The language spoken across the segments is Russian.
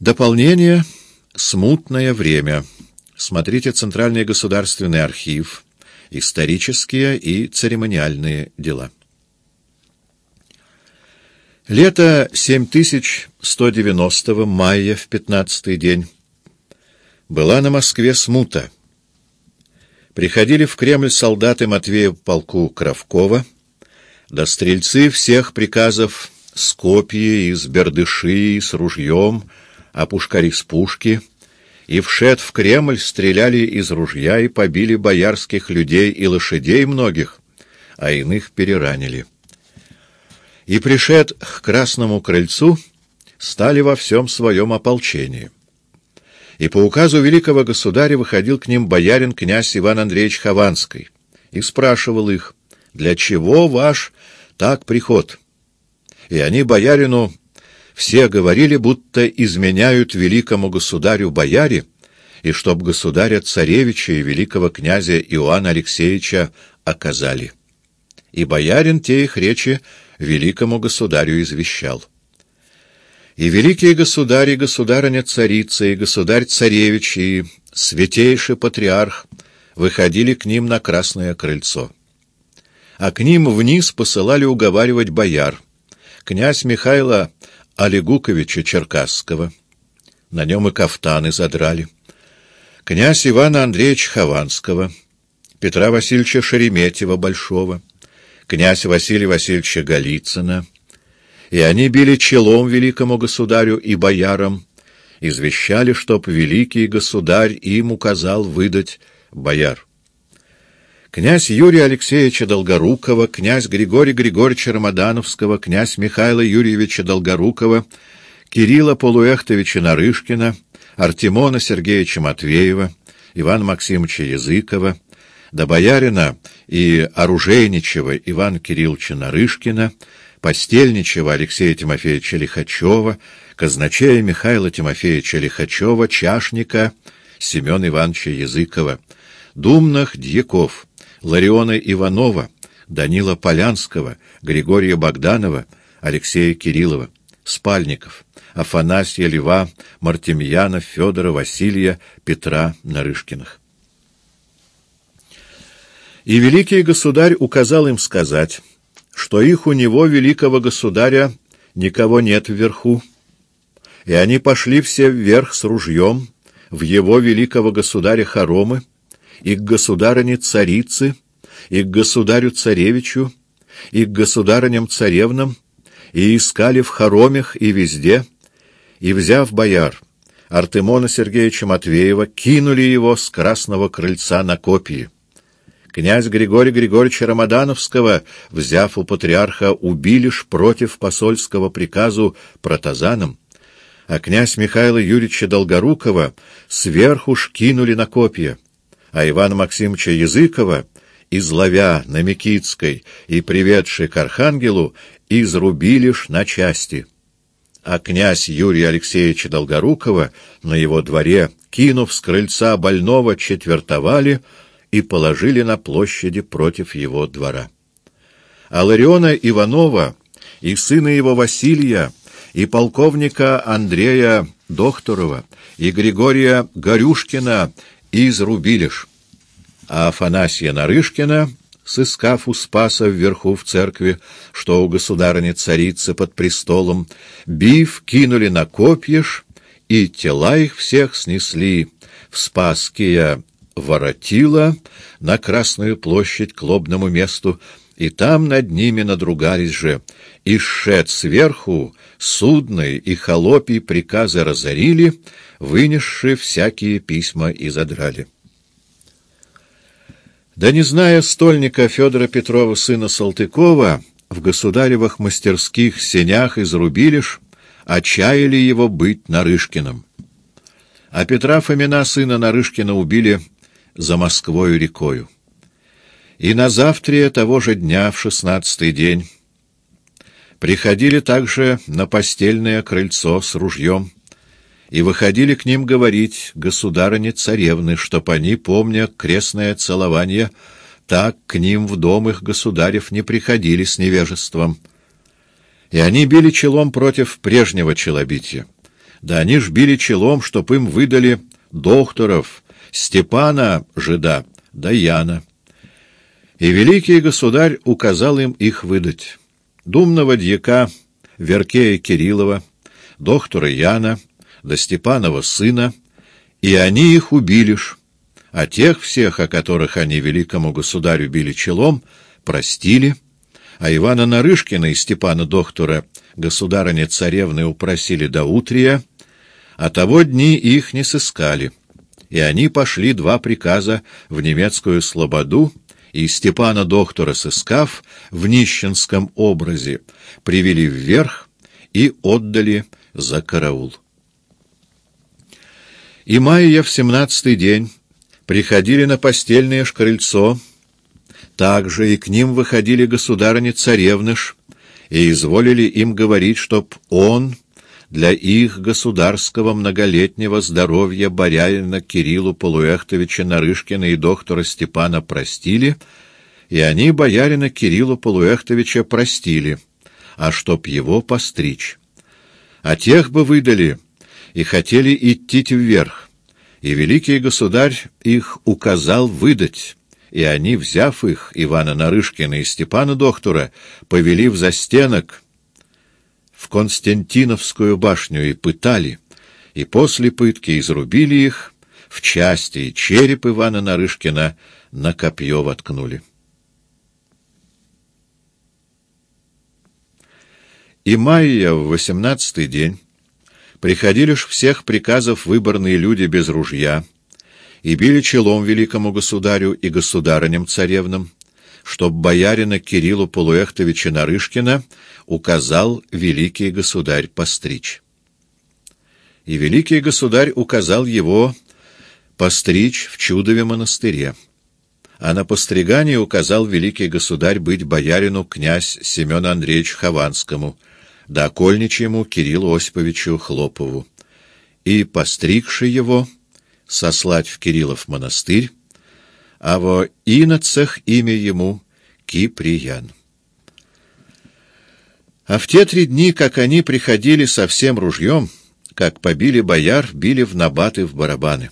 Дополнение «Смутное время». Смотрите Центральный государственный архив. Исторические и церемониальные дела. Лето 7190 мая в пятнадцатый день была на Москве смута. Приходили в Кремль солдаты Матвея полку Кравкова, да стрельцы всех приказов с копьи, из бердыши, с ружьем, а пушкари с пушки, и вшед в Кремль стреляли из ружья и побили боярских людей и лошадей многих, а иных переранили и, пришед к Красному крыльцу, стали во всем своем ополчении. И по указу великого государя выходил к ним боярин князь Иван Андреевич Хованский и спрашивал их, «Для чего ваш так приход?» И они боярину все говорили, будто изменяют великому государю бояре, и чтоб государя-царевича и великого князя Иоанна Алексеевича оказали. И боярин те их речи великому государю извещал. И великие государи, государыня-царица, и государь-царевич, и святейший патриарх выходили к ним на Красное крыльцо. А к ним вниз посылали уговаривать бояр, князь Михаила Олегуковича Черкасского, на нем и кафтаны задрали, князь Ивана Андреевича Хованского, Петра Васильевича Шереметьева Большого, князь Василия Васильевича Голицына, и они били челом великому государю и боярам, извещали, чтоб великий государь им указал выдать бояр. Князь Юрия Алексеевича Долгорукова, князь Григория Григорьевича Рамадановского, князь Михаила Юрьевича Долгорукова, Кирилла Полуэхтовича Нарышкина, Артемона Сергеевича Матвеева, Ивана Максимовича Языкова, до боярина и оружейничего Ивана Кирилловича Нарышкина, постельничего Алексея Тимофеевича Лихачева, казначея Михаила Тимофеевича Лихачева, чашника Семена Ивановича Языкова, думных дьяков Лариона Иванова, Данила Полянского, Григория Богданова, Алексея Кириллова, спальников, Афанасия Льва, Мартемьяна, Федора, Василия, Петра Нарышкиных. И великий государь указал им сказать, что их у него, великого государя, никого нет вверху, и они пошли все вверх с ружьем в его великого государя хоромы, и к государыне царицы, и к государю-царевичу, и к государыням-царевнам, и искали в хоромях и везде, и, взяв бояр, Артемона Сергеевича Матвеева, кинули его с красного крыльца на копии. Князь Григорий Григорьевича Рамадановского, взяв у патриарха, убили ж против посольского приказу протазаном, а князь Михаила Юрьевича Долгорукова сверху ж кинули на копья, а Ивана Максимовича Языкова, изловя на Микитской и приведший к Архангелу, изрубили ж на части. А князь Юрия Алексеевича Долгорукова на его дворе, кинув с крыльца больного, четвертовали — и положили на площади против его двора. А Лариона Иванова и сына его Василия, и полковника Андрея Докторова, и Григория Горюшкина изрубилишь, а Афанасия Нарышкина, сыскав у Спаса вверху в церкви, что у государыни-царицы под престолом, бив кинули на копьеш, и тела их всех снесли. В Спасские воротила на Красную площадь к лобному месту, и там над ними надругались же, и шед сверху, судной и холопий приказы разорили, вынесши всякие письма и задрали. Да не зная стольника Федора Петрова, сына Салтыкова, в государевых мастерских сенях изрубили ж, отчаяли его быть Нарышкиным. А Петра Фомина, сына Нарышкина, убили за Москвою рекою. И на завтра того же дня, в шестнадцатый день, приходили также на постельное крыльцо с ружьем и выходили к ним говорить государыне-царевны, чтоб они, помня крестное целование, так к ним в дом их государев не приходили с невежеством. И они били челом против прежнего челобития, Да они ж били челом, чтоб им выдали докторов, Степана, жида, да Яна. И великий государь указал им их выдать. Думного дьяка Веркея Кириллова, доктора Яна, да Степанова сына, и они их убили ж, а тех всех, о которых они великому государю били челом, простили, а Ивана Нарышкина и Степана доктора государыня-царевны упросили до утрия, а того дни их не сыскали, и они пошли два приказа в немецкую слободу, и Степана доктора сыскав в нищенском образе, привели вверх и отдали за караул. И майя в семнадцатый день приходили на постельное шкрыльцо, также и к ним выходили государыни-царевныш, и изволили им говорить, чтоб он для их государского многолетнего здоровья боярина Кириллу Полуэхтовича Нарышкина и доктора Степана простили, и они боярина Кириллу Полуэхтовича простили, а чтоб его постричь. А тех бы выдали и хотели идти вверх, и великий государь их указал выдать, и они, взяв их, Ивана Нарышкина и Степана доктора, повели в застенок, Константиновскую башню и пытали, и после пытки изрубили их в части, и череп Ивана Нарышкина на копье воткнули. И Майя в восемнадцатый день приходили ж всех приказов выборные люди без ружья, и били челом великому государю и государыням царевнам, чтоб боярина Кириллу Полуэхтовича Нарышкина указал великий государь постричь. И великий государь указал его постричь в Чудове монастыре. А на постригание указал великий государь быть боярину князь Семен Андреевич Хованскому, да окольничьему Кириллу Осиповичу Хлопову. И, постригши его, сослать в Кириллов монастырь, а во иноцах имя ему Киприян. А в те три дни, как они приходили со всем ружьем, как побили бояр, били в набаты в барабаны,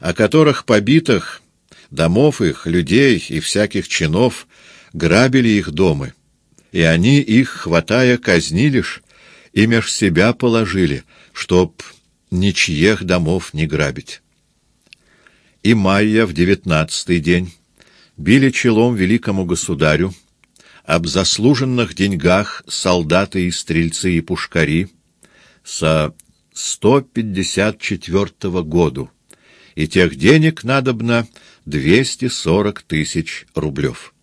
о которых побитых, домов их, людей и всяких чинов, грабили их дома, и они их, хватая, казнили ж, и меж себя положили, чтоб ничьих домов не грабить и Майя в девятнадцатый день били челом великому государю, об заслуженных деньгах солдаты и стрельцы и пушкари со 154 году, и тех денег надобно 240 тысяч рублев.